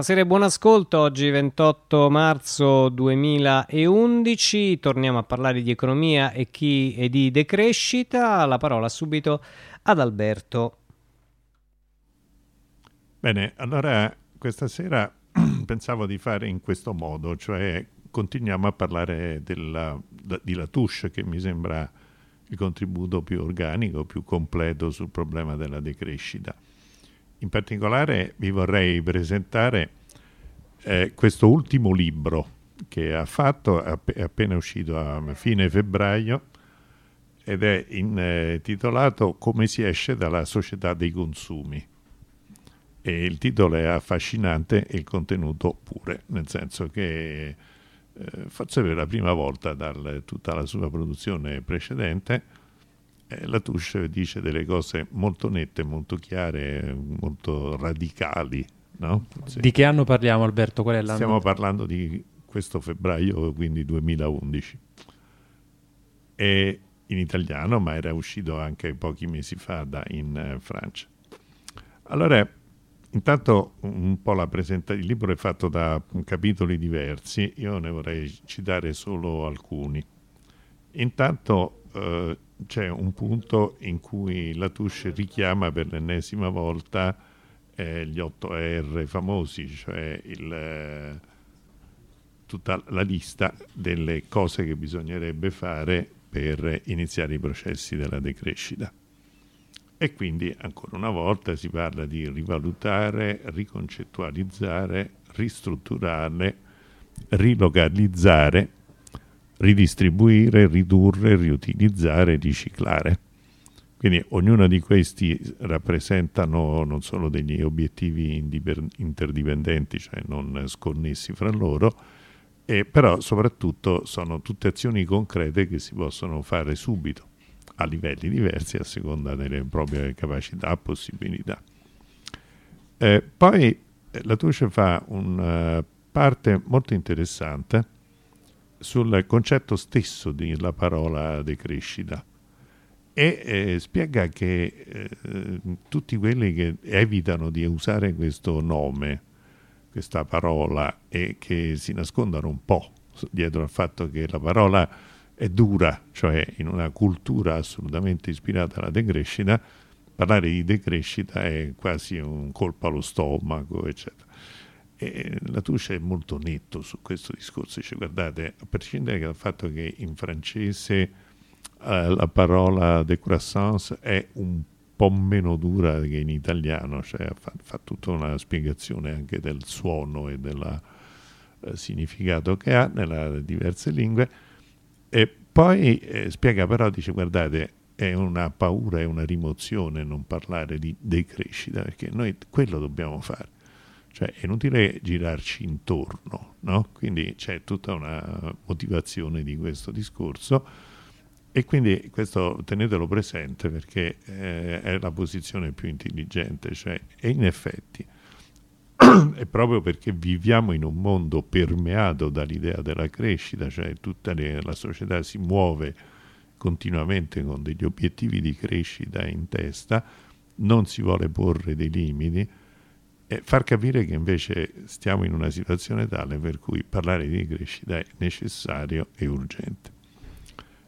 Buonasera e buon ascolto. Oggi 28 marzo 2011 torniamo a parlare di economia e, chi, e di decrescita. La parola subito ad Alberto. Bene, allora questa sera pensavo di fare in questo modo, cioè continuiamo a parlare della, di Latouche che mi sembra il contributo più organico, più completo sul problema della decrescita. In particolare vi vorrei presentare eh, questo ultimo libro che ha fatto, è appena uscito a fine febbraio ed è intitolato Come si esce dalla società dei consumi. E il titolo è affascinante e il contenuto pure, nel senso che eh, forse per la prima volta da tutta la sua produzione precedente eh, la Touche dice delle cose molto nette, molto chiare, molto radicali. No? Sì. Di che anno parliamo Alberto? Qual è l'anno? Stiamo parlando di questo febbraio, quindi 2011. È in italiano, ma era uscito anche pochi mesi fa da, in uh, Francia. Allora, intanto un po' la presentazione, il libro è fatto da capitoli diversi, io ne vorrei citare solo alcuni. Intanto uh, c'è un punto in cui la Touche richiama per l'ennesima volta eh, gli 8R famosi, cioè il, eh, tutta la lista delle cose che bisognerebbe fare per iniziare i processi della decrescita. E quindi ancora una volta si parla di rivalutare, riconcettualizzare, ristrutturare, rilocalizzare ridistribuire, ridurre, riutilizzare, riciclare. Quindi ognuno di questi rappresentano non solo degli obiettivi interdipendenti, cioè non sconnessi fra loro, eh, però soprattutto sono tutte azioni concrete che si possono fare subito, a livelli diversi, a seconda delle proprie capacità, possibilità. Eh, poi eh, la Touche fa una uh, parte molto interessante sul concetto stesso della parola decrescita e eh, spiega che eh, tutti quelli che evitano di usare questo nome, questa parola e che si nascondono un po' dietro al fatto che la parola è dura, cioè in una cultura assolutamente ispirata alla decrescita, parlare di decrescita è quasi un colpo allo stomaco, eccetera. E la Touche è molto netto su questo discorso, dice guardate, a prescindere dal fatto che in francese eh, la parola décroissance è un po' meno dura che in italiano, cioè fa, fa tutta una spiegazione anche del suono e del eh, significato che ha nelle diverse lingue, e poi eh, spiega però, dice guardate, è una paura, è una rimozione non parlare di decrescita, perché noi quello dobbiamo fare cioè è inutile girarci intorno, no? Quindi c'è tutta una motivazione di questo discorso e quindi questo tenetelo presente perché eh, è la posizione più intelligente, cioè e in effetti è proprio perché viviamo in un mondo permeato dall'idea della crescita, cioè tutta le, la società si muove continuamente con degli obiettivi di crescita in testa, non si vuole porre dei limiti, e far capire che invece stiamo in una situazione tale per cui parlare di crescita è necessario e urgente.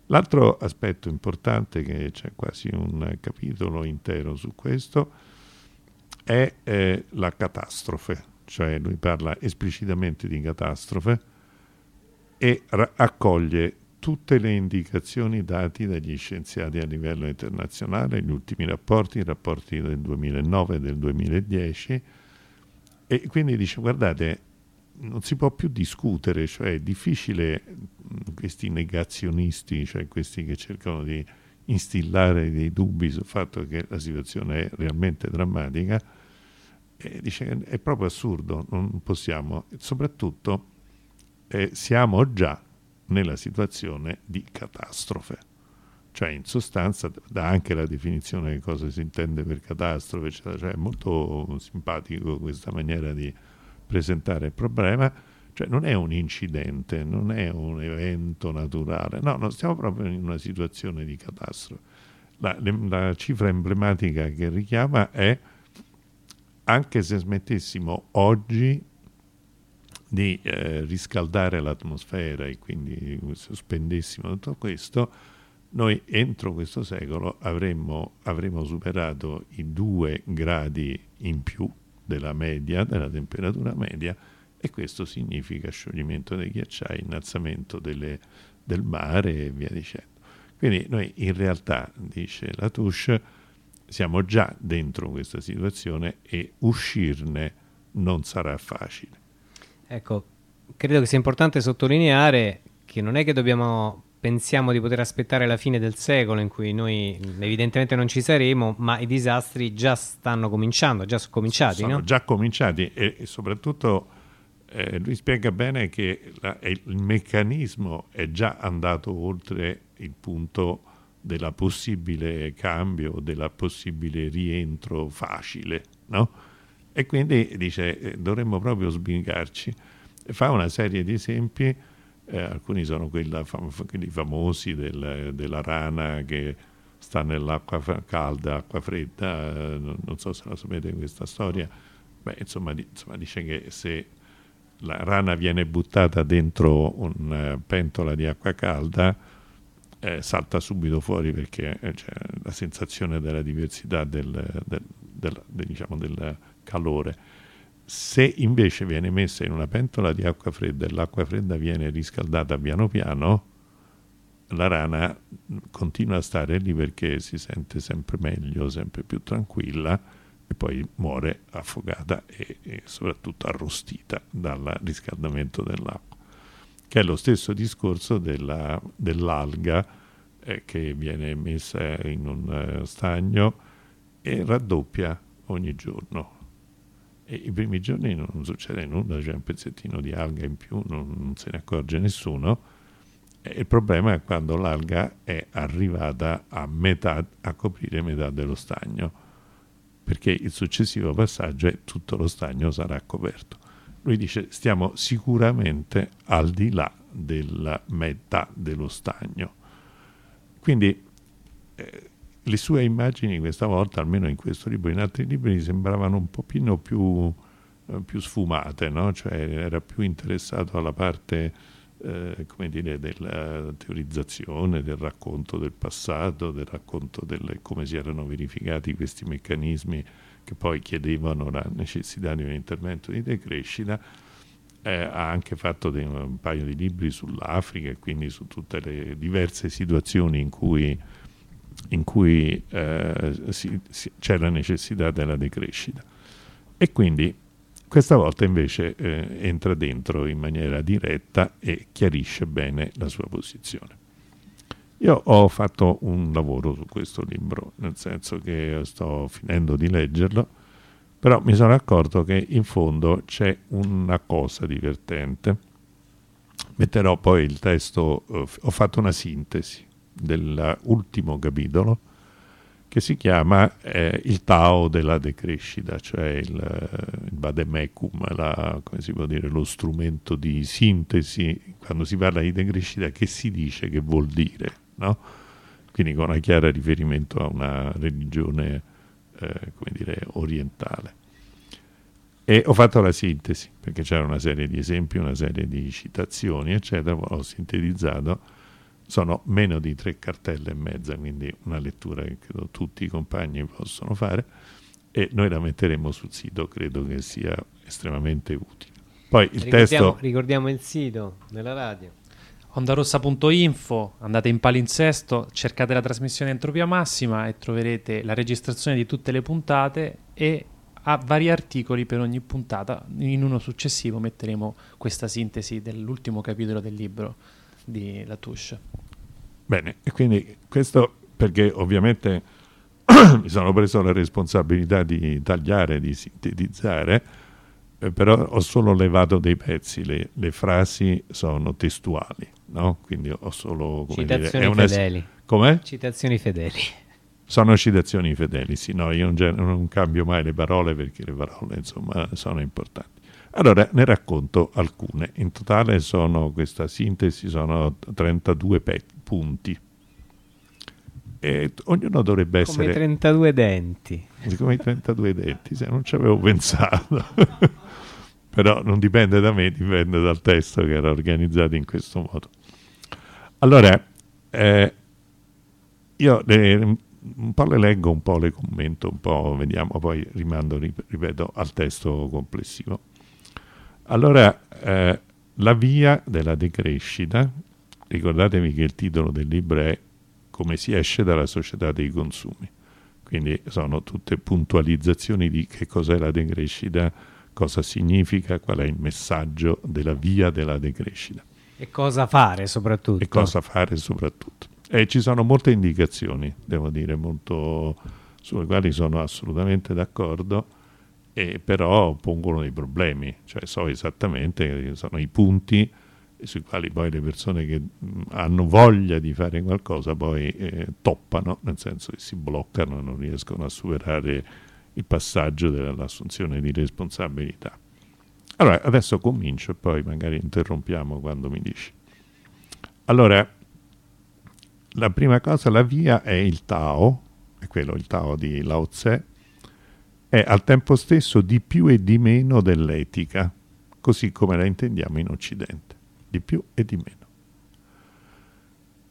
L'altro aspetto importante, che c'è quasi un capitolo intero su questo, è eh, la catastrofe, cioè lui parla esplicitamente di catastrofe e ra- accoglie tutte le indicazioni date dagli scienziati a livello internazionale, gli ultimi rapporti, i rapporti del 2009 e del 2010, e quindi dice, guardate, non si può più discutere, cioè è difficile questi negazionisti, cioè questi che cercano di instillare dei dubbi sul fatto che la situazione è realmente drammatica, e dice è proprio assurdo, non possiamo, soprattutto eh, siamo già nella situazione di catastrofe cioè in sostanza dà anche la definizione di cosa si intende per catastrofe, eccetera. cioè è molto simpatico questa maniera di presentare il problema, cioè non è un incidente, non è un evento naturale, no, non stiamo proprio in una situazione di catastrofe. La, la cifra emblematica che richiama è anche se smettessimo oggi di eh, riscaldare l'atmosfera e quindi sospendessimo tutto questo, noi entro questo secolo avremmo, avremmo superato i due gradi in più della media, della temperatura media, e questo significa scioglimento dei ghiacciai, innalzamento delle, del mare e via dicendo. Quindi noi in realtà, dice Latouche, siamo già dentro questa situazione e uscirne non sarà facile. Ecco, credo che sia importante sottolineare che non è che dobbiamo pensiamo di poter aspettare la fine del secolo in cui noi evidentemente non ci saremo, ma i disastri già stanno cominciando, già sono cominciati. Sono no? già cominciati e, e soprattutto eh, lui spiega bene che la, il meccanismo è già andato oltre il punto della possibile cambio, della possibile rientro facile, no? E quindi dice eh, dovremmo proprio sbrigarci. Fa una serie di esempi eh, alcuni sono fam- quelli famosi del, della rana che sta nell'acqua calda, acqua fredda, eh, non so se la sapete questa storia, Beh, insomma, di- insomma, dice che se la rana viene buttata dentro una pentola di acqua calda, eh, salta subito fuori perché eh, c'è la sensazione della diversità del, del, del, diciamo, del calore se invece viene messa in una pentola di acqua fredda e l'acqua fredda viene riscaldata piano piano, la rana continua a stare lì perché si sente sempre meglio, sempre più tranquilla e poi muore affogata e, e soprattutto arrostita dal riscaldamento dell'acqua. Che è lo stesso discorso della, dell'alga eh, che viene messa in un uh, stagno e raddoppia ogni giorno e i primi giorni non succede nulla, c'è un pezzettino di alga in più, non, non se ne accorge nessuno. E il problema è quando l'alga è arrivata a metà, a coprire metà dello stagno, perché il successivo passaggio è tutto lo stagno sarà coperto. Lui dice stiamo sicuramente al di là della metà dello stagno. Quindi eh, le sue immagini questa volta, almeno in questo libro in altri libri, sembravano un pochino più, eh, più sfumate, no? cioè era più interessato alla parte eh, come dire, della teorizzazione, del racconto del passato, del racconto di come si erano verificati questi meccanismi che poi chiedevano la necessità di un intervento di decrescita. Eh, ha anche fatto dei, un paio di libri sull'Africa e quindi su tutte le diverse situazioni in cui in cui eh, si, si, c'è la necessità della decrescita. E quindi questa volta invece eh, entra dentro in maniera diretta e chiarisce bene la sua posizione. Io ho fatto un lavoro su questo libro, nel senso che sto finendo di leggerlo, però mi sono accorto che in fondo c'è una cosa divertente. Metterò poi il testo, eh, ho fatto una sintesi dell'ultimo capitolo che si chiama eh, il Tao della decrescita, cioè il, il Vademecum, la, dire, lo strumento di sintesi, quando si parla di decrescita, che si dice, che vuol dire, no? Quindi con un chiaro riferimento a una religione, eh, dire, orientale. E ho fatto la sintesi, perché c'era una serie di esempi, una serie di citazioni, eccetera, ho sintetizzato sono meno di tre cartelle e mezza, quindi una lettura che credo tutti i compagni possono fare e noi la metteremo sul sito, credo che sia estremamente utile. Poi il ricordiamo, testo... Ricordiamo il sito della radio. Ondarossa.info, andate in palinsesto, cercate la trasmissione Entropia Massima e troverete la registrazione di tutte le puntate e a vari articoli per ogni puntata. In uno successivo metteremo questa sintesi dell'ultimo capitolo del libro di Latouche. Bene, e quindi questo perché ovviamente mi sono preso la responsabilità di tagliare, di sintetizzare, eh, però ho solo levato dei pezzi, le, le frasi sono testuali, no? Quindi ho solo... Come citazioni dire, una, fedeli. Come? Citazioni fedeli. Sono citazioni fedeli, sì, no, io non, non cambio mai le parole perché le parole, insomma, sono importanti. Allora ne racconto alcune. In totale sono, questa sintesi sono 32 pe- punti. E ognuno dovrebbe essere... Come 32 denti. Come i 32 denti, se non ci avevo pensato. però non dipende da me, dipende dal testo che era organizzato in questo modo. Allora, eh, io le, un po' le leggo, un po' le commento, un po' vediamo, poi rimando, ripeto, al testo complessivo. Allora, eh, la via della decrescita, ricordatevi che il titolo del libro è Come si esce dalla società dei consumi. Quindi sono tutte puntualizzazioni di che cos'è la decrescita, cosa significa, qual è il messaggio della via della decrescita. E cosa fare soprattutto. E cosa fare soprattutto. E ci sono molte indicazioni, devo dire, molto, sulle quali sono assolutamente d'accordo, e però pongono dei problemi, cioè so esattamente che sono i punti sui quali poi le persone che hanno voglia di fare qualcosa poi eh, toppano, nel senso che si bloccano non riescono a superare il passaggio dell'assunzione di responsabilità. Allora, adesso comincio e poi magari interrompiamo quando mi dici. Allora, la prima cosa, la via è il Tao, è quello il Tao di Lao Tse, è al tempo stesso di più e di meno dell'etica, così come la intendiamo in Occidente di più e di meno.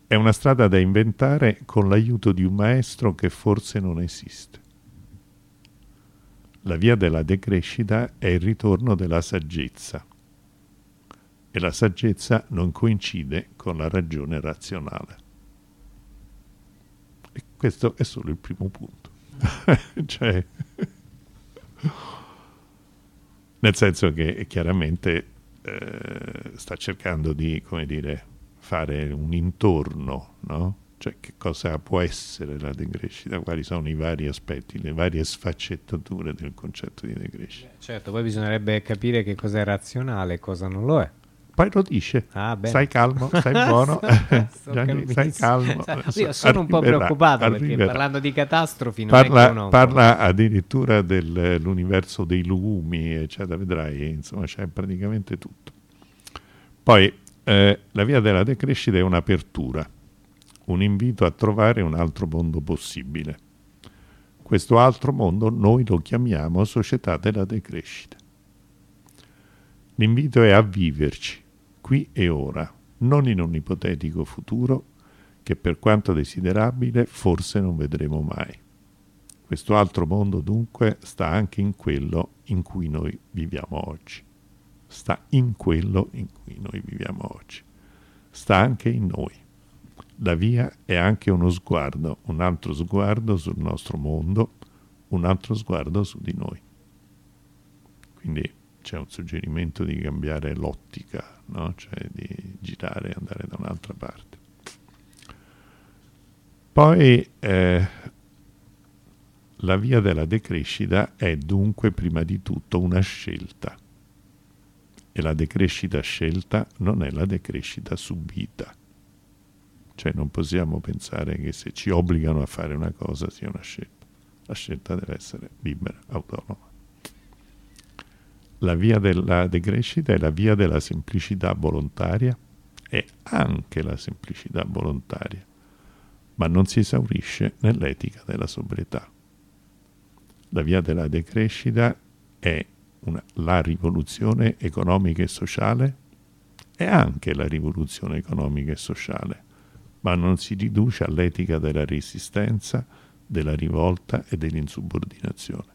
È una strada da inventare con l'aiuto di un maestro che forse non esiste. La via della decrescita è il ritorno della saggezza e la saggezza non coincide con la ragione razionale. E questo è solo il primo punto. cioè, nel senso che chiaramente eh, sta cercando di, come dire, fare un intorno, no? Cioè che cosa può essere la decrescita, quali sono i vari aspetti, le varie sfaccettature del concetto di decrescita. Certo, poi bisognerebbe capire che cosa è razionale e cosa non lo è. Poi lo dice, ah, stai calmo, stai buono, Gianni, stai calmo. Io sono un po' preoccupato arriverà. perché parlando di catastrofi non parla. Parla addirittura dell'universo dei lumi, eccetera, vedrai, insomma c'è praticamente tutto. Poi eh, la via della decrescita è un'apertura, un invito a trovare un altro mondo possibile. Questo altro mondo noi lo chiamiamo società della decrescita. L'invito è a viverci, qui e ora, non in un ipotetico futuro che per quanto desiderabile forse non vedremo mai. Questo altro mondo dunque sta anche in quello in cui noi viviamo oggi. Sta in quello in cui noi viviamo oggi. Sta anche in noi. La via è anche uno sguardo, un altro sguardo sul nostro mondo, un altro sguardo su di noi. Quindi c'è un suggerimento di cambiare l'ottica, no? cioè di girare e andare da un'altra parte. Poi eh, la via della decrescita è dunque prima di tutto una scelta e la decrescita scelta non è la decrescita subita. Cioè non possiamo pensare che se ci obbligano a fare una cosa sia una scelta. La scelta deve essere libera, autonoma. La via della decrescita è la via della semplicità volontaria e anche la semplicità volontaria, ma non si esaurisce nell'etica della sobrietà. La via della decrescita è una, la rivoluzione economica e sociale e anche la rivoluzione economica e sociale, ma non si riduce all'etica della resistenza, della rivolta e dell'insubordinazione.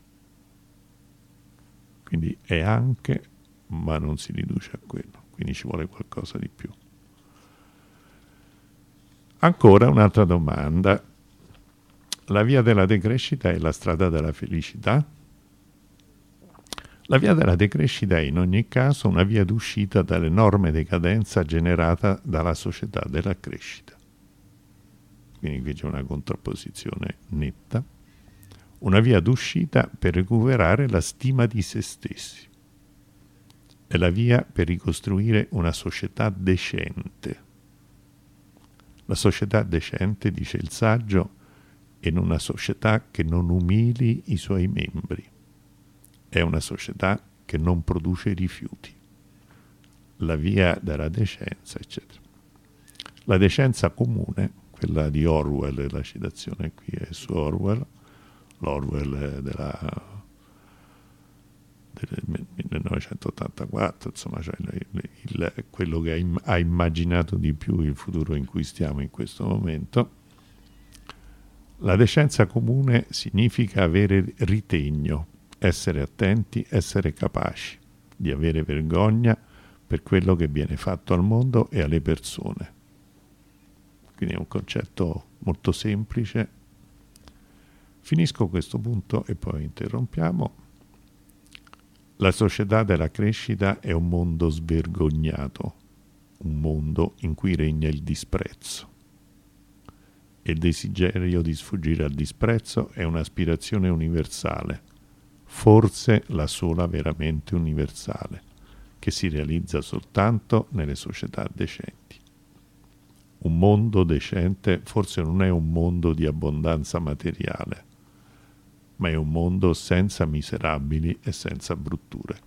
Quindi è anche, ma non si riduce a quello, quindi ci vuole qualcosa di più. Ancora un'altra domanda. La via della decrescita è la strada della felicità? La via della decrescita è in ogni caso una via d'uscita dall'enorme decadenza generata dalla società della crescita. Quindi qui c'è una contrapposizione netta una via d'uscita per recuperare la stima di se stessi. È la via per ricostruire una società decente. La società decente, dice il saggio, è una società che non umili i suoi membri. È una società che non produce rifiuti. La via della decenza, eccetera. La decenza comune, quella di Orwell, la citazione qui è su Orwell, l'Orwell della, del 1984, insomma, cioè il, il, quello che ha, ha immaginato di più il futuro in cui stiamo in questo momento. La decenza comune significa avere ritegno, essere attenti, essere capaci di avere vergogna per quello che viene fatto al mondo e alle persone. Quindi è un concetto molto semplice. Finisco questo punto e poi interrompiamo. La società della crescita è un mondo svergognato, un mondo in cui regna il disprezzo. Il desiderio di sfuggire al disprezzo è un'aspirazione universale, forse la sola veramente universale, che si realizza soltanto nelle società decenti. Un mondo decente forse non è un mondo di abbondanza materiale, ma è un mondo senza miserabili e senza brutture.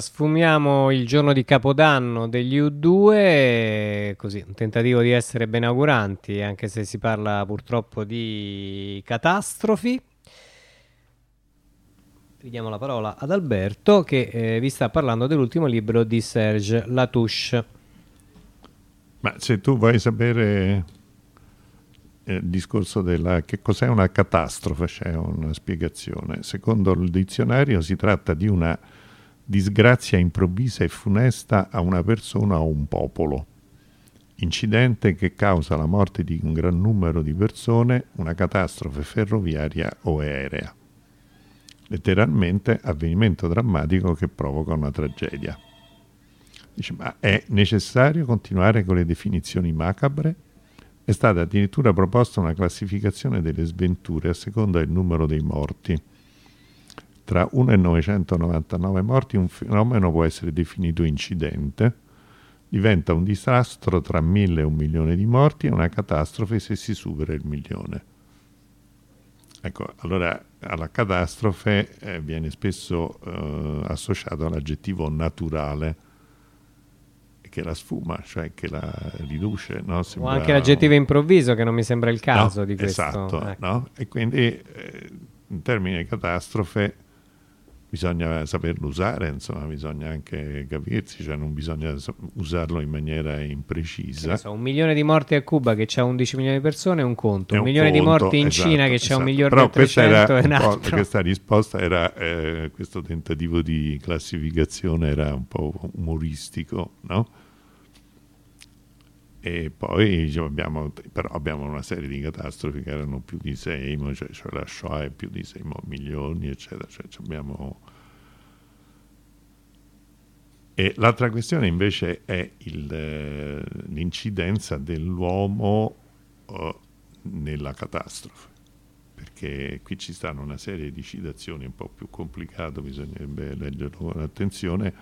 Sfumiamo il giorno di Capodanno degli U2, così un tentativo di essere benauguranti, anche se si parla purtroppo di catastrofi. Ridiamo la parola ad Alberto che eh, vi sta parlando dell'ultimo libro di Serge Latouche. Ma se tu vuoi sapere eh, il discorso della che cos'è una catastrofe, c'è una spiegazione. Secondo il dizionario si tratta di una disgrazia improvvisa e funesta a una persona o un popolo. incidente che causa la morte di un gran numero di persone, una catastrofe ferroviaria o aerea. Letteralmente avvenimento drammatico che provoca una tragedia. Dice, ma è necessario continuare con le definizioni macabre? È stata addirittura proposta una classificazione delle sventure a seconda del numero dei morti. Tra 1 e 999 morti un fenomeno può essere definito incidente, diventa un disastro tra 1000 e un milione di morti e una catastrofe se si supera il milione. Ecco, allora alla catastrofe eh, viene spesso eh, associato l'aggettivo naturale che la sfuma, cioè che la riduce. No? Sembra... O anche l'aggettivo improvviso, che non mi sembra il caso no, di questo. Esatto, ecco. no? e quindi eh, in termini di catastrofe bisogna saperlo usare, insomma, bisogna anche capirsi, cioè non bisogna usarlo in maniera imprecisa. So, un milione di morti a Cuba che c'ha 11 milioni di persone è un conto, un, un milione conto, di morti in esatto, Cina che esatto. c'ha un milione Però di 300 è un altro. Questa risposta era, eh, questo tentativo di classificazione era un po' umoristico, no? E poi diciamo, abbiamo, però abbiamo una serie di catastrofi che erano più di 6, cioè, cioè la Shoah è più di 6 milioni, eccetera. Cioè, abbiamo... E l'altra questione invece è il, l'incidenza dell'uomo uh, nella catastrofe, perché qui ci stanno una serie di citazioni un po' più complicate, bisognerebbe leggerlo con attenzione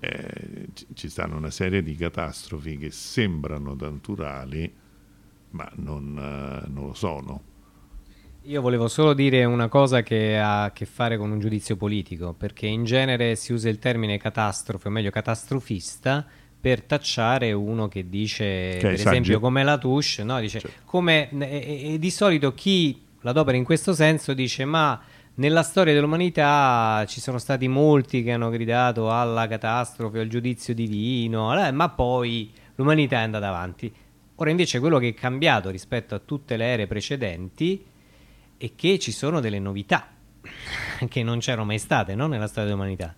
eh, ci stanno una serie di catastrofi che sembrano naturali, ma non, uh, non lo sono. Io volevo solo dire una cosa che ha a che fare con un giudizio politico, perché in genere si usa il termine catastrofe, o meglio catastrofista, per tacciare uno che dice, che per esempio, come la Touche, no? dice, certo. come, e, e, di solito chi l'adopera in questo senso dice ma nella storia dell'umanità ci sono stati molti che hanno gridato alla catastrofe, al giudizio divino, ma poi l'umanità è andata avanti. Ora invece quello che è cambiato rispetto a tutte le ere precedenti è che ci sono delle novità che non c'erano mai state no? nella storia dell'umanità.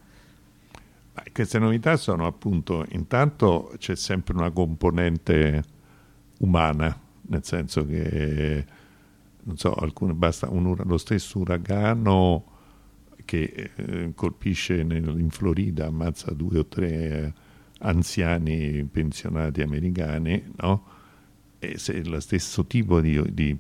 Queste novità sono appunto, intanto c'è sempre una componente umana, nel senso che non so, alcune, basta un, lo stesso uragano che eh, colpisce nel, in Florida, ammazza due o tre eh, anziani pensionati americani, no? E se lo stesso tipo di, di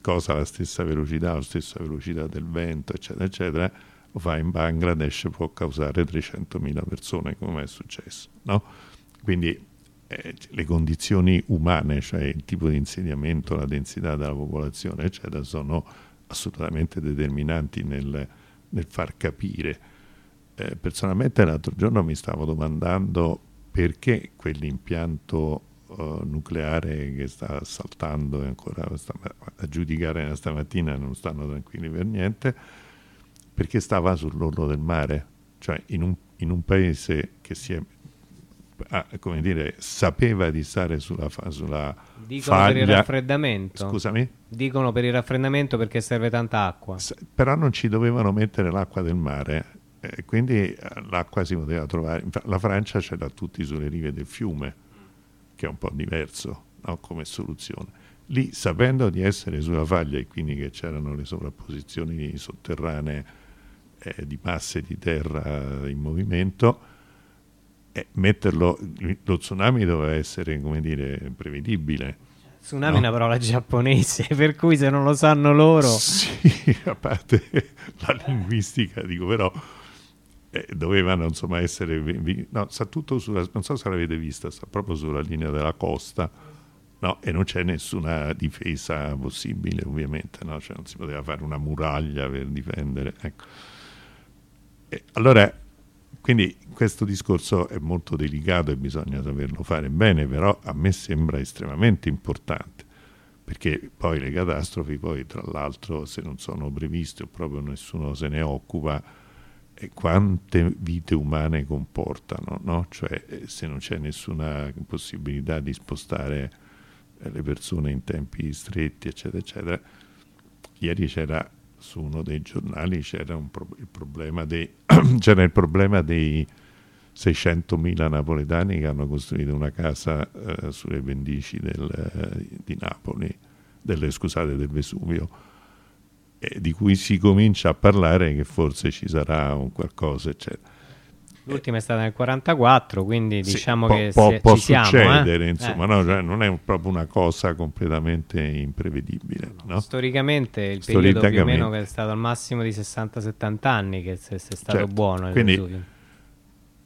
cosa, la stessa velocità, la stessa velocità del vento, eccetera, eccetera, lo fa in Bangladesh può causare 300.000 persone, come è successo, no? Quindi le condizioni umane, cioè il tipo di insediamento, la densità della popolazione, eccetera, sono assolutamente determinanti nel, nel far capire. Eh, personalmente l'altro giorno mi stavo domandando perché quell'impianto uh, nucleare che sta saltando e ancora sta, a giudicare stamattina non stanno tranquilli per niente, perché stava sull'orlo del mare, cioè in un, in un paese che si è ah, come dire, sapeva di stare sulla, sulla Dicono faglia. per il raffreddamento. Scusami? Dicono per il raffreddamento perché serve tanta acqua. S- però non ci dovevano mettere l'acqua del mare, eh, quindi eh, l'acqua si poteva trovare. La Francia ce l'ha tutti sulle rive del fiume, che è un po' diverso no? come soluzione. Lì, sapendo di essere sulla faglia e quindi che c'erano le sovrapposizioni sotterranee eh, di masse di terra in movimento, eh, metterlo, lo tsunami doveva essere, come dire, prevedibile. Tsunami no? è una parola giapponese, per cui se non lo sanno loro... Sì, a parte la linguistica, dico, però eh, dovevano insomma essere... No, sta tutto sulla... non so se l'avete vista, sta proprio sulla linea della costa, no? E non c'è nessuna difesa possibile, ovviamente, no? Cioè non si poteva fare una muraglia per difendere, ecco. E allora quindi questo discorso è molto delicato e bisogna saperlo fare bene, però a me sembra estremamente importante, perché poi le catastrofi, poi tra l'altro se non sono previste o proprio nessuno se ne occupa, quante vite umane comportano, no? cioè eh, se non c'è nessuna possibilità di spostare eh, le persone in tempi stretti, eccetera, eccetera. Ieri c'era su uno dei giornali c'era, pro- il, problema dei, c'era il problema dei, 600.000 napoletani che hanno costruito una casa eh, sulle pendici del, eh, di Napoli, delle, scusate, del Vesuvio, eh, di cui si comincia a parlare che forse ci sarà un qualcosa, eccetera. L'ultima è stata nel 44, quindi Sì, diciamo può, che può, se- può ci siamo. succedere, eh. insomma, Eh. no? Cioè, non è proprio una cosa completamente imprevedibile. No? Storicamente il periodo più o meno che è stato al massimo di 60-70 anni che se, se è stato Certo. buono Quindi-.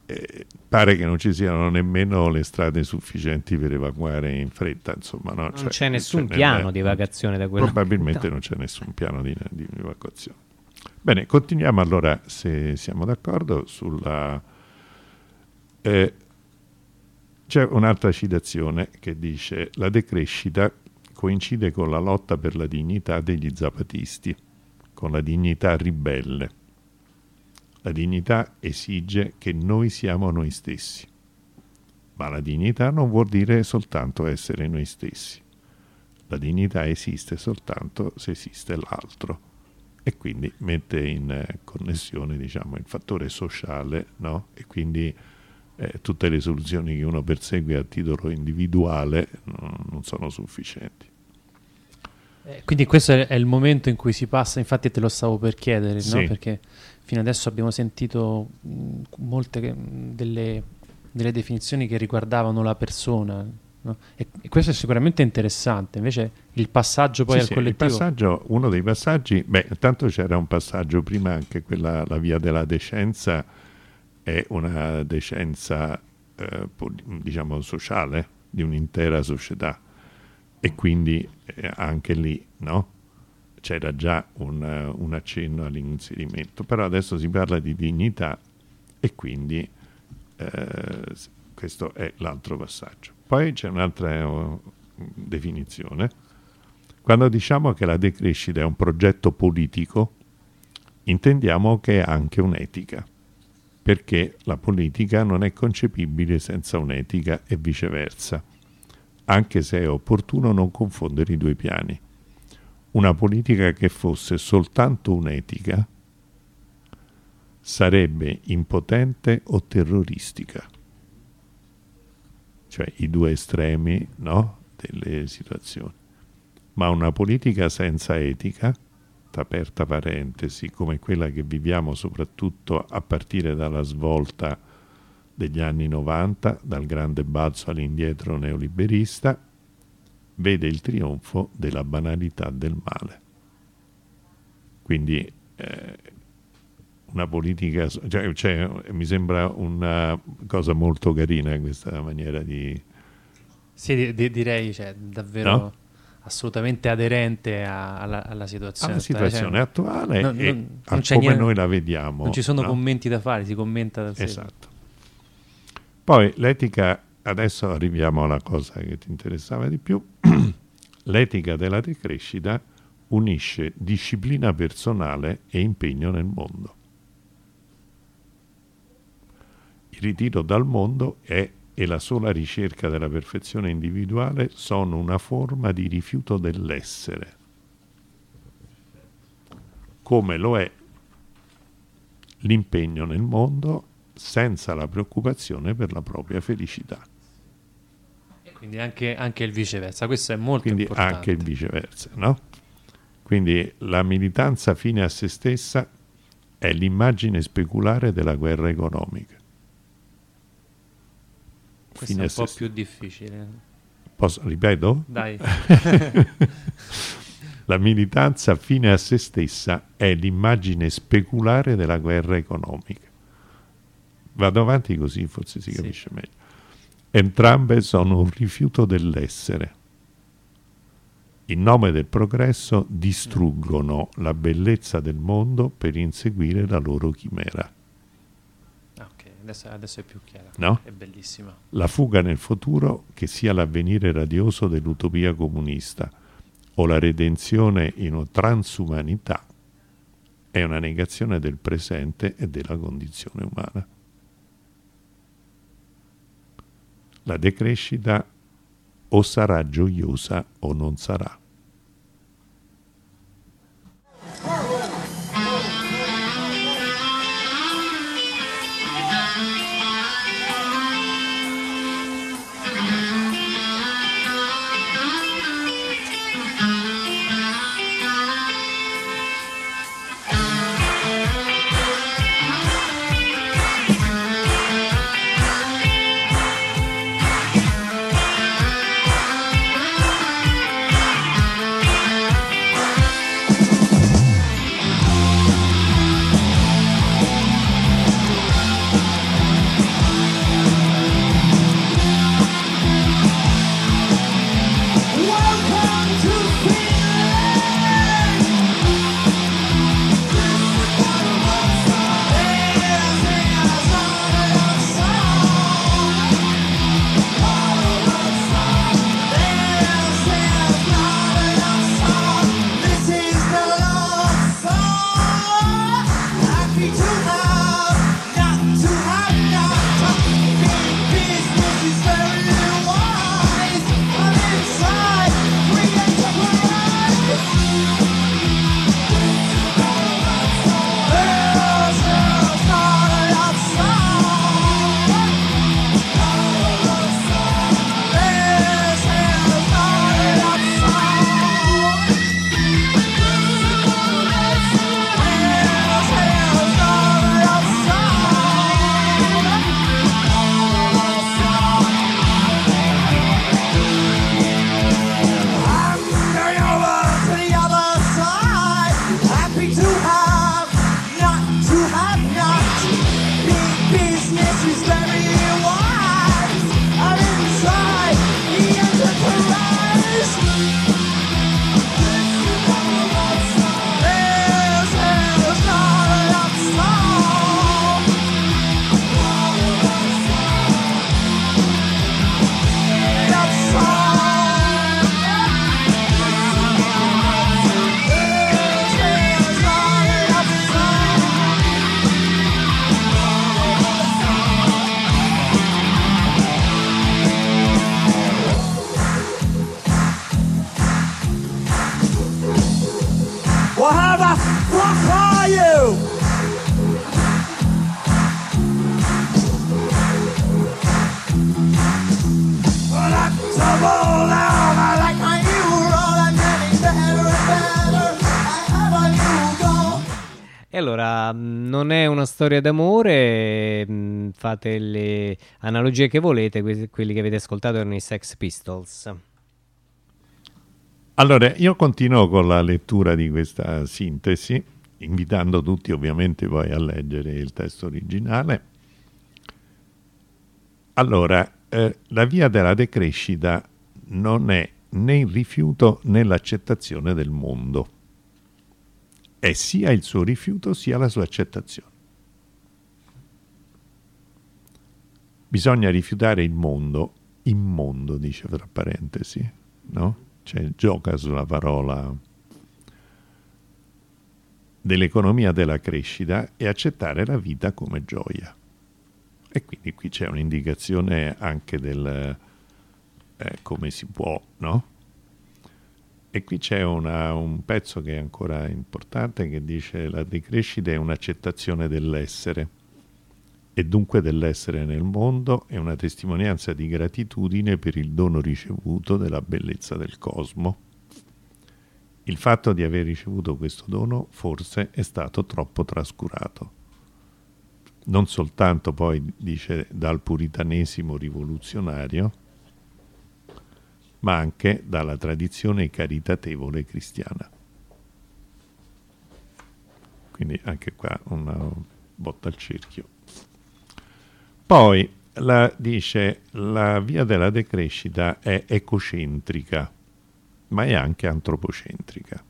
Eh, pare che non ci siano nemmeno le strade sufficienti per evacuare in fretta, insomma, no? Non Cioè, c'è nessun nel- piano di evacuazione da quello Probabilmente non c'è nessun piano di, di evacuazione. Bene, continuiamo allora, se siamo d'accordo, sulla... eh, c'è un'altra citazione che dice la decrescita coincide con la lotta per la dignità degli zapatisti, con la dignità ribelle. La dignità esige che noi siamo noi stessi, ma la dignità non vuol dire soltanto essere noi stessi. La dignità esiste soltanto se esiste l'altro e quindi mette in eh, connessione diciamo, il fattore sociale no? e quindi eh, tutte le soluzioni che uno persegue a titolo individuale no, non sono sufficienti. Eh, Quindi questo è, il momento in cui si passa, infatti te lo stavo per chiedere, no? Sì. perché fino adesso abbiamo sentito molte delle, delle definizioni che riguardavano la persona, no? e, questo è sicuramente interessante, invece il passaggio poi Sì, al sì, il collettivo... passaggio, uno dei passaggi, beh, intanto c'era un passaggio prima anche quella, la via della decenza, è una decenza, eh, diciamo, sociale di un'intera società e quindi eh, anche lì, no? C'era già un, eh, un accenno all'inserimento, però adesso si parla di dignità e quindi eh, questo è l'altro passaggio. Poi c'è un'altra eh, definizione. Quando diciamo che la decrescita è un progetto politico, intendiamo che è anche un'etica, perché la politica non è concepibile senza un'etica e viceversa, anche se è opportuno non confondere i due piani. Una politica che fosse soltanto un'etica sarebbe impotente o terroristica, cioè i due estremi no, delle situazioni. Ma una politica senza etica, tra aperta parentesi, come quella che viviamo soprattutto a partire dalla svolta degli anni 90, dal grande balzo all'indietro neoliberista, vede il trionfo della banalità del male. Quindi eh, una politica, cioè, cioè, mi sembra una cosa molto carina questa maniera di... Sì, di- di- direi cioè, davvero No? Assolutamente aderente a- alla, alla situazione. alla situazione attuale non- e non- non come niente- noi la vediamo. non ci sono no? commenti da fare, si commenta da sé. Esatto. Poi l'etica, adesso arriviamo alla cosa che ti interessava di più, l'etica della decrescita unisce disciplina personale e impegno nel mondo. Il ritiro dal mondo è, e la sola ricerca della perfezione individuale sono una forma di rifiuto dell'essere, come lo è l'impegno nel mondo senza la preoccupazione per la propria felicità. E Quindi anche, anche il viceversa, questo è molto Quindi importante. anche il viceversa, no? Quindi la militanza fine a se stessa è l'immagine speculare della guerra economica. Questo è un po' più difficile. Posso, ripeto? Dai. La militanza fine a se stessa è l'immagine speculare della guerra economica. Vado avanti così forse si Sì. capisce meglio. Entrambe sono un rifiuto dell'essere. In nome del progresso distruggono la bellezza del mondo per inseguire la loro chimera. Adesso, adesso è più chiara. No? È bellissima. La fuga nel futuro, che sia l'avvenire radioso dell'utopia comunista o la redenzione in una transumanità, è una negazione del presente e della condizione umana. La decrescita o sarà gioiosa o non sarà. Storia d'amore, mm, fate le analogie che volete, quelli che avete ascoltato erano i Sex Pistols. Allora, io continuo con la lettura di questa sintesi, invitando tutti ovviamente poi a leggere il testo originale. Allora, eh, la via della decrescita non è né il rifiuto né l'accettazione del mondo. È sia il suo rifiuto sia la sua accettazione. Bisogna rifiutare il mondo, immondo, dice tra parentesi, no? Cioè gioca sulla parola dell'economia della crescita e accettare la vita come gioia. E quindi qui c'è un'indicazione anche del eh, come si può, no? E qui c'è una, un pezzo che è ancora importante che dice la decrescita è un'accettazione dell'essere e dunque dell'essere nel mondo è una testimonianza di gratitudine per il dono ricevuto della bellezza del cosmo. Il fatto di aver ricevuto questo dono forse è stato troppo trascurato. Non soltanto poi dice dal puritanesimo rivoluzionario, ma anche dalla tradizione caritatevole cristiana. Quindi anche qua una botta al cerchio. Poi la, dice la via della decrescita è ecocentrica, ma è anche antropocentrica.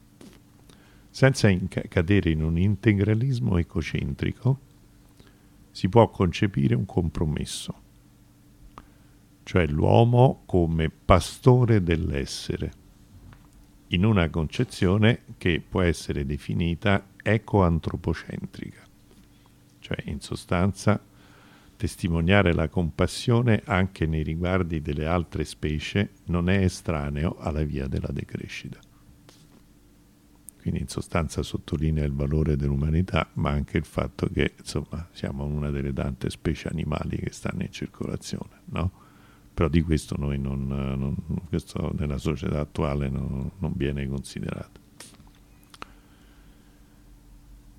Senza inca- cadere in un integralismo ecocentrico, si può concepire un compromesso, cioè l'uomo come pastore dell'essere, in una concezione che può essere definita ecoantropocentrica, cioè in sostanza testimoniare la compassione anche nei riguardi delle altre specie non è estraneo alla via della decrescita. Quindi in sostanza sottolinea il valore dell'umanità, ma anche il fatto che insomma, siamo una delle tante specie animali che stanno in circolazione, no? Però di questo noi non, non questo nella società attuale non, non viene considerato.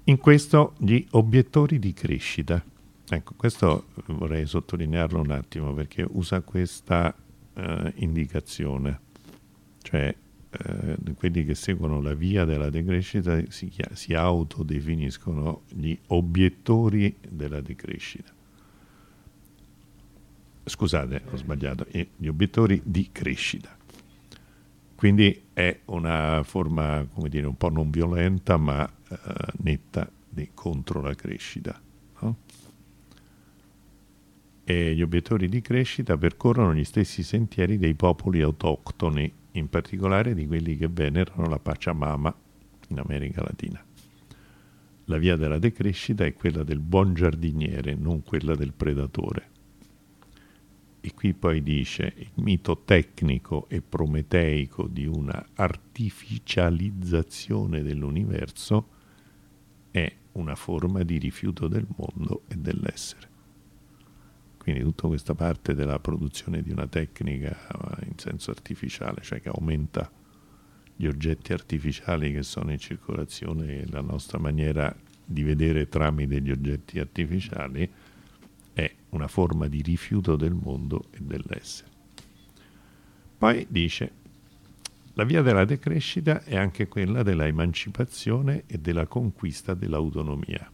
In questo gli obiettori di crescita Ecco, questo vorrei sottolinearlo un attimo perché usa questa eh, indicazione, cioè eh, quelli che seguono la via della decrescita si, si autodefiniscono gli obiettori della decrescita. Scusate, ho sbagliato, gli obiettori di crescita. Quindi è una forma, come dire, un po' non violenta ma eh, netta di, contro la crescita. E gli obiettori di crescita percorrono gli stessi sentieri dei popoli autoctoni, in particolare di quelli che venerano la Pachamama in America Latina. La via della decrescita è quella del buon giardiniere, non quella del predatore. E qui poi dice il mito tecnico e prometeico di una artificializzazione dell'universo è una forma di rifiuto del mondo e dell'essere. Quindi tutta questa parte della produzione di una tecnica in senso artificiale, cioè che aumenta gli oggetti artificiali che sono in circolazione e la nostra maniera di vedere tramite gli oggetti artificiali, è una forma di rifiuto del mondo e dell'essere. Poi dice, la via della decrescita è anche quella della emancipazione e della conquista dell'autonomia.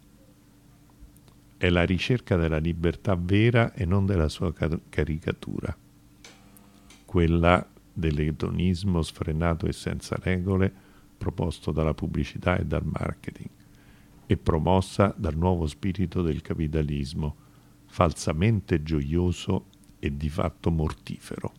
È la ricerca della libertà vera e non della sua caricatura, quella dell'edonismo sfrenato e senza regole proposto dalla pubblicità e dal marketing e promossa dal nuovo spirito del capitalismo, falsamente gioioso e di fatto mortifero.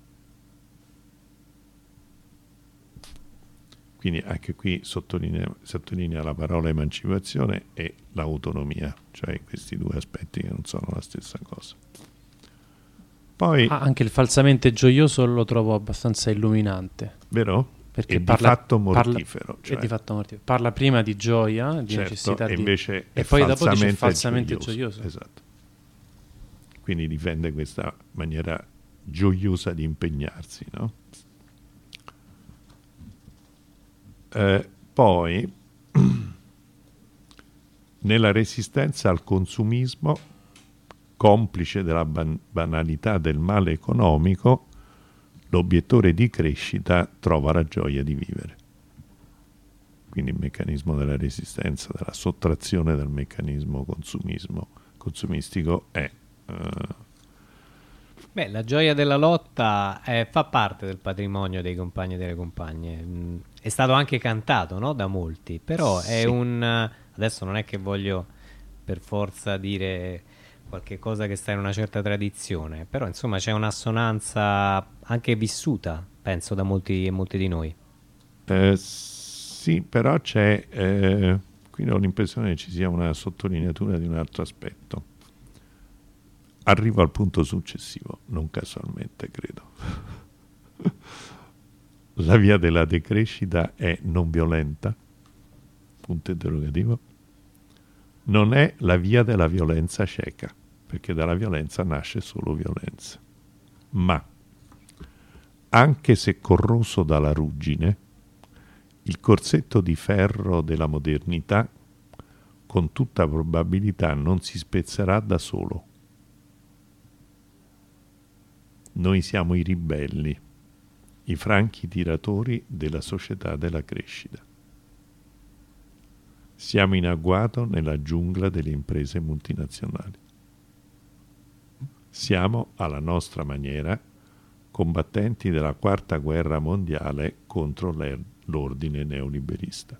Quindi anche qui sottolinea, sottolinea, la parola emancipazione e l'autonomia, cioè questi due aspetti che non sono la stessa cosa. Poi, ah, anche il falsamente gioioso lo trovo abbastanza illuminante. Vero? Perché è parla, di fatto mortifero. Parla, cioè. di fatto mortifero. Parla prima di gioia, di certo, necessità e di... e poi dopo dice falsamente gioioso. gioioso. Esatto. Quindi difende questa maniera gioiosa di impegnarsi, no? Eh, poi, nella resistenza al consumismo, complice della ban- banalità del male economico, l'obiettore di crescita trova la gioia di vivere. Quindi il meccanismo della resistenza, della sottrazione dal meccanismo consumistico è... Uh, Beh, la gioia della lotta è, fa parte del patrimonio dei compagni e delle compagne. È stato anche cantato no? da molti, però sì. è un... Adesso non è che voglio per forza dire qualche cosa che sta in una certa tradizione, però insomma c'è un'assonanza anche vissuta, penso, da molti, molti di noi. Eh, sì, però c'è... Eh, qui ho l'impressione che ci sia una sottolineatura di un altro aspetto arrivo al punto successivo, non casualmente credo. La via della decrescita è non violenta? Punto interrogativo. Non è la via della violenza cieca, perché dalla violenza nasce solo violenza. Ma, anche se corroso dalla ruggine, il corsetto di ferro della modernità con tutta probabilità non si spezzerà da solo Noi siamo i ribelli, i franchi tiratori della società della crescita. Siamo in agguato nella giungla delle imprese multinazionali. Siamo, alla nostra maniera, combattenti della quarta guerra mondiale contro l'ordine neoliberista.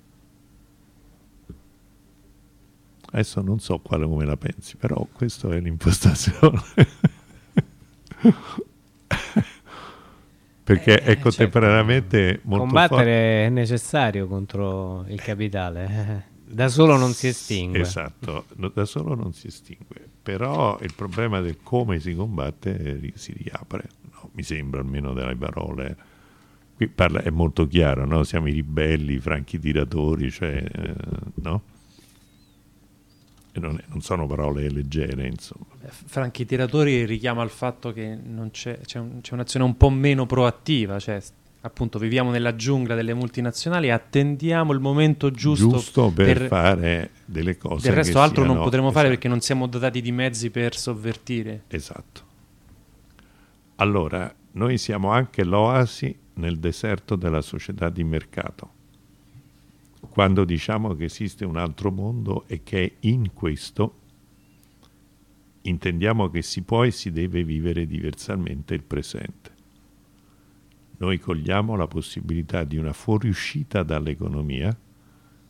Adesso non so quale come la pensi, però questa è l'impostazione. perché eh, è contemporaneamente certo. molto combattere forte. è necessario contro il capitale da solo non si estingue esatto da solo non si estingue però il problema del come si combatte si riapre no? mi sembra almeno dalle parole qui parla, è molto chiaro no? siamo i ribelli i franchi tiratori cioè, eh, no? Non, non, sono parole leggere, insomma. Franchi Tiratori richiama il fatto che c'è, c'è, un, c'è, un'azione un po' meno proattiva, cioè appunto viviamo nella giungla delle multinazionali e attendiamo il momento giusto, giusto per, per, fare delle cose. Del resto altro siano, non potremo esatto. fare perché non siamo dotati di mezzi per sovvertire. Esatto. Allora, noi siamo anche l'oasi nel deserto della società di mercato quando diciamo che esiste un altro mondo e che in questo intendiamo che si può e si deve vivere diversamente il presente. Noi cogliamo la possibilità di una fuoriuscita dall'economia,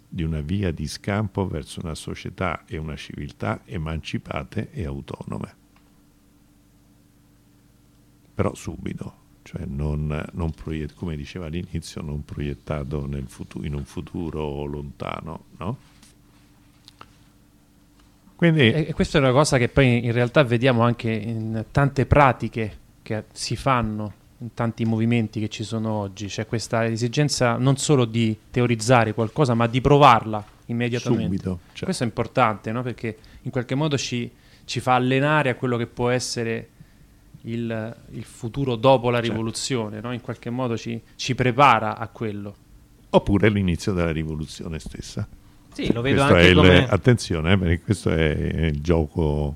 di una via di scampo verso una società e una civiltà emancipate e autonome. Però subito, cioè non, non proiett- come diceva all'inizio, non proiettato futuro, in un futuro lontano, no? Quindi... E, questa è una cosa che poi in realtà vediamo anche in tante pratiche che si fanno, in tanti movimenti che ci sono oggi. C'è questa esigenza non solo di teorizzare qualcosa, ma di provarla immediatamente. Subito. Cioè. Questo è importante, no? perché in qualche modo ci, ci, fa allenare a quello che può essere il, il futuro dopo la certo. rivoluzione, no? in qualche modo ci, ci prepara a quello. Oppure l'inizio della rivoluzione stessa. Sì, lo vedo questo anche come... Il, attenzione, eh, perché questo è il gioco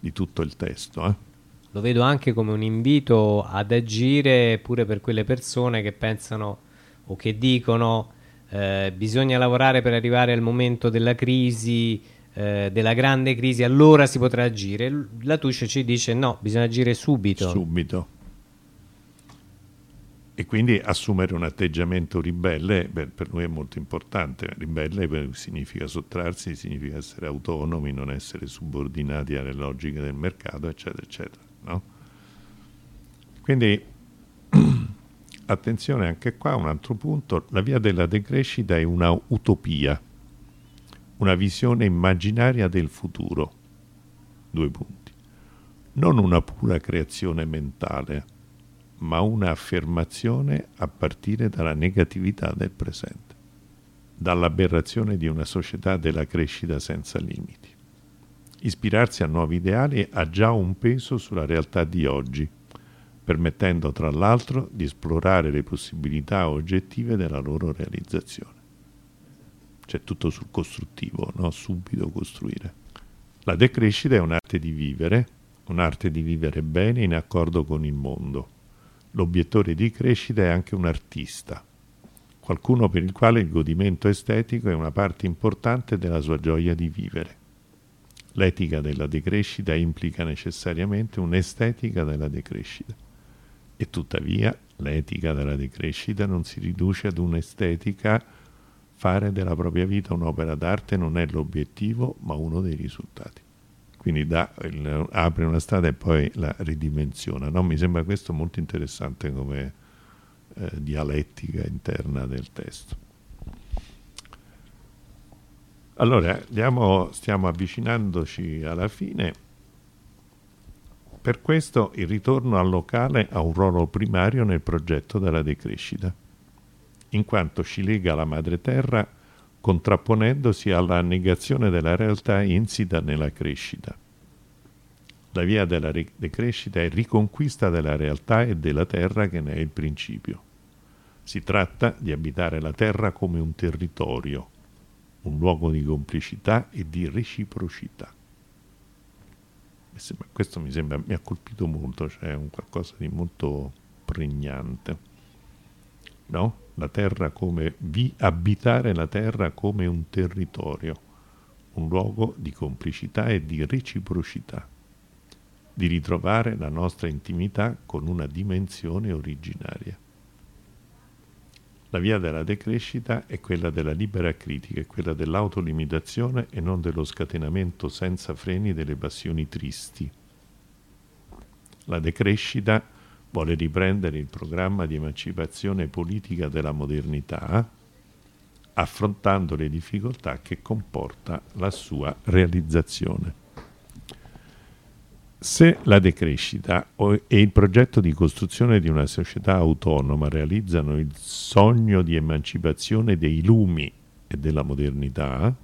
di tutto il testo. Eh. Lo vedo anche come un invito ad agire pure per quelle persone che pensano o che dicono eh, bisogna lavorare per arrivare al momento della crisi, eh, della grande crisi, allora si potrà agire. La Tuscia ci dice no, bisogna agire subito. Subito e quindi assumere un atteggiamento ribelle beh, per noi è molto importante. Ribelle significa sottrarsi, significa essere autonomi, non essere subordinati alle logiche del mercato, eccetera, eccetera. No? Quindi attenzione anche qua, un altro punto, la via della decrescita è una utopia, una visione immaginaria del futuro. Due punti. Non una pura creazione mentale ma un'affermazione a partire dalla negatività del presente, dall'aberrazione di una società della crescita senza limiti. Ispirarsi a nuovi ideali ha già un peso sulla realtà di oggi, permettendo tra l'altro di esplorare le possibilità oggettive della loro realizzazione. C'è tutto sul costruttivo, no? subito costruire. La decrescita è un'arte di vivere, un'arte di vivere bene in accordo con il mondo l'obiettore di crescita è anche un artista, qualcuno per il quale il godimento estetico è una parte importante della sua gioia di vivere. L'etica della decrescita implica necessariamente un'estetica della decrescita. E tuttavia l'etica della decrescita non si riduce ad un'estetica fare della propria vita un'opera d'arte non è l'obiettivo, ma uno dei risultati quindi da, il, apre una strada e poi la ridimensiona. No? Mi sembra questo molto interessante come eh, dialettica interna del testo. Allora, andiamo, stiamo avvicinandoci alla fine. Per questo il ritorno al locale ha un ruolo primario nel progetto della decrescita, in quanto ci lega alla madre terra contrapponendosi alla negazione della realtà insita nella crescita. La via della decrescita è riconquista della realtà e della terra che ne è il principio. Si tratta di abitare la terra come un territorio, un luogo di complicità e di reciprocità. Questo mi, sembra, mi ha colpito molto, cioè è un qualcosa di molto pregnante. No? La terra come vi abitare la terra come un territorio, un luogo di complicità e di reciprocità, di ritrovare la nostra intimità con una dimensione originaria. La via della decrescita è quella della libera critica, è quella dell'autolimitazione e non dello scatenamento senza freni delle passioni tristi. La decrescita vuole riprendere il programma di emancipazione politica della modernità, affrontando le difficoltà che comporta la sua realizzazione. Se la decrescita e il progetto di costruzione di una società autonoma realizzano il sogno di emancipazione dei lumi e della modernità,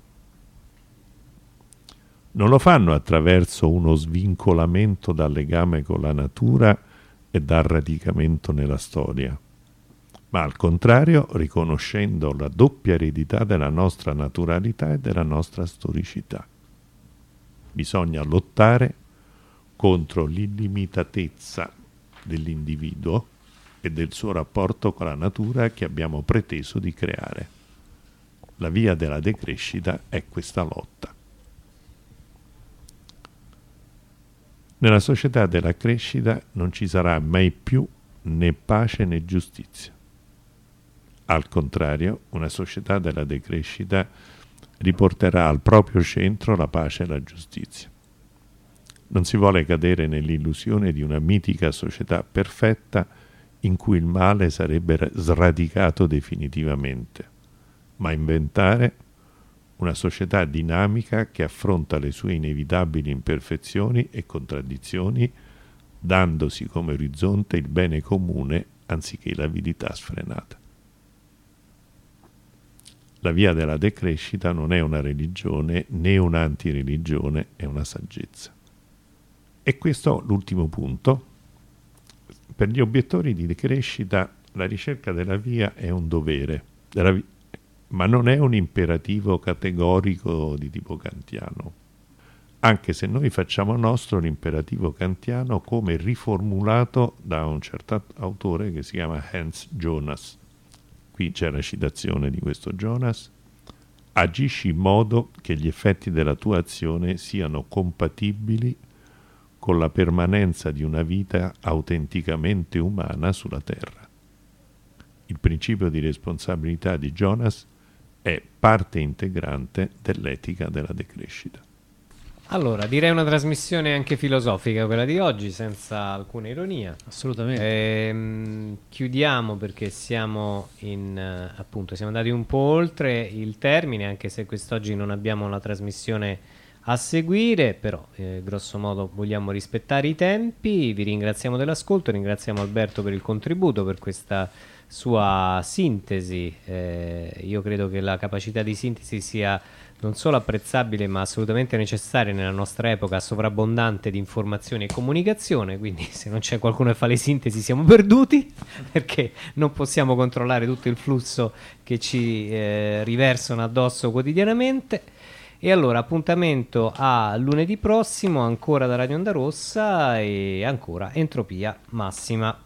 non lo fanno attraverso uno svincolamento dal legame con la natura e dal radicamento nella storia, ma al contrario riconoscendo la doppia eredità della nostra naturalità e della nostra storicità. Bisogna lottare contro l'illimitatezza dell'individuo e del suo rapporto con la natura che abbiamo preteso di creare. La via della decrescita è questa lotta. Nella società della crescita non ci sarà mai più né pace né giustizia. Al contrario, una società della decrescita riporterà al proprio centro la pace e la giustizia. Non si vuole cadere nell'illusione di una mitica società perfetta in cui il male sarebbe sradicato definitivamente, ma inventare una società dinamica che affronta le sue inevitabili imperfezioni e contraddizioni, dandosi come orizzonte il bene comune anziché l'avidità sfrenata. La via della decrescita non è una religione né un'antireligione, è una saggezza. E questo l'ultimo punto. Per gli obiettori di decrescita la ricerca della via è un dovere, vi- ma non è un imperativo categorico di tipo kantiano. Anche se noi facciamo nostro l'imperativo kantiano come riformulato da un certo autore che si chiama Hans Jonas. Qui c'è la citazione di questo Jonas. Agisci in modo che gli effetti della tua azione siano compatibili con la permanenza di una vita autenticamente umana sulla Terra. Il principio di responsabilità di Jonas è parte integrante dell'etica della decrescita. Allora, direi una trasmissione anche filosofica quella di oggi, senza alcuna ironia. Assolutamente. Ehm, chiudiamo perché siamo in eh, appunto siamo andati un po' oltre il termine, anche se quest'oggi non abbiamo la trasmissione a seguire, però eh, grosso modo vogliamo rispettare i tempi. Vi ringraziamo dell'ascolto, ringraziamo Alberto per il contributo, per questa sua sintesi. Eh, io credo che la capacità di sintesi sia non solo apprezzabile ma assolutamente necessaria nella nostra epoca sovrabbondante di informazioni e comunicazione, quindi se non c'è qualcuno che fa le sintesi siamo perduti perché non possiamo controllare tutto il flusso che ci eh, riversano addosso quotidianamente. E allora appuntamento a lunedì prossimo ancora da Radio Onda Rossa e ancora Entropia Massima.